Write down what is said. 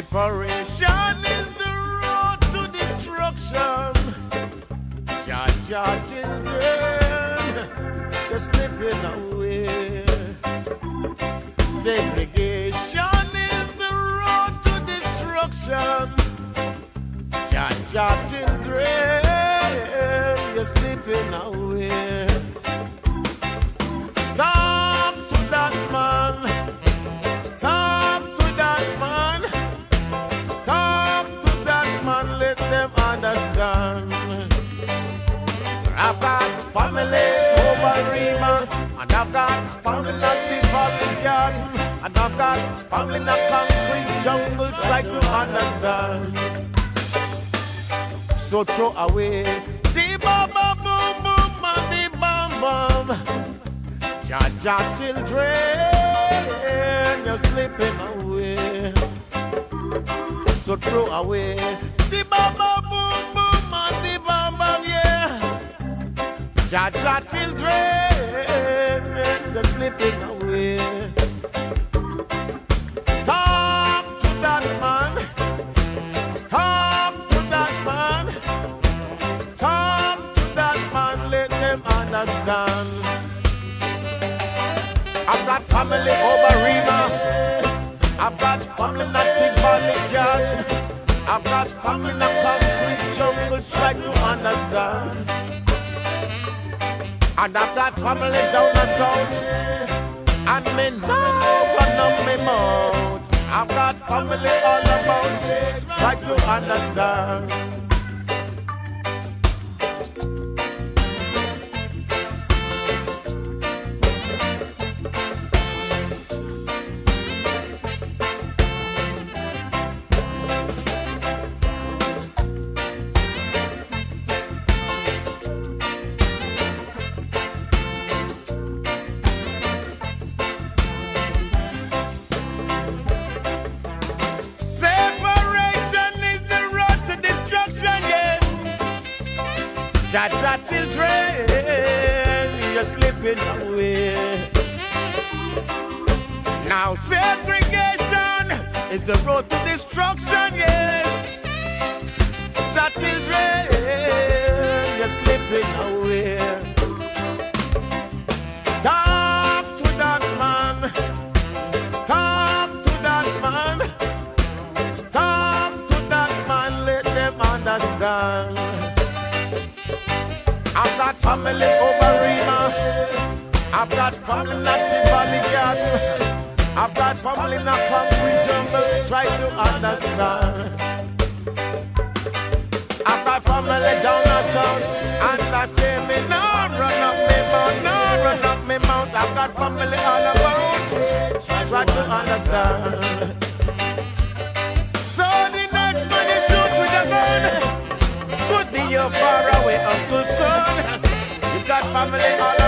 Separation is the road to destruction. Judge your children, you're slipping away. Segregation is the road to destruction. Judge your children, you're slipping away. I've got family at the Valley Garden, and I've got family in the concrete jungle. Try to understand. So throw away the bam boom boom and the bam bam. Jah Jah children, you're slipping away. So throw away the bam boom boom and the bam bam, yeah. Jah Jah children, you're slipping away. Talk to that man. Talk to that man. Talk to that man. Let them understand. I've got family over Rima. I've got family in the Big Valley Garden. I've got family in the concrete jungle. Try to understand. And I've got family down the south. And me now run up me mouth. I've got family all about. Try to understand. Jah Jah children, you're slipping away. Now segregation is the road to destruction, yes. Jah Jah children, you're slipping away. Talk to that man. Talk to that man. Talk to that man, let them understand. Got family over Rima. I've got family in the Valley Garden. I've got family in the concrete jungle. Try to understand. I've got family down the south. And I say me no run up me mouth, no run up me mouth. I've got family all about. Try to understand. Family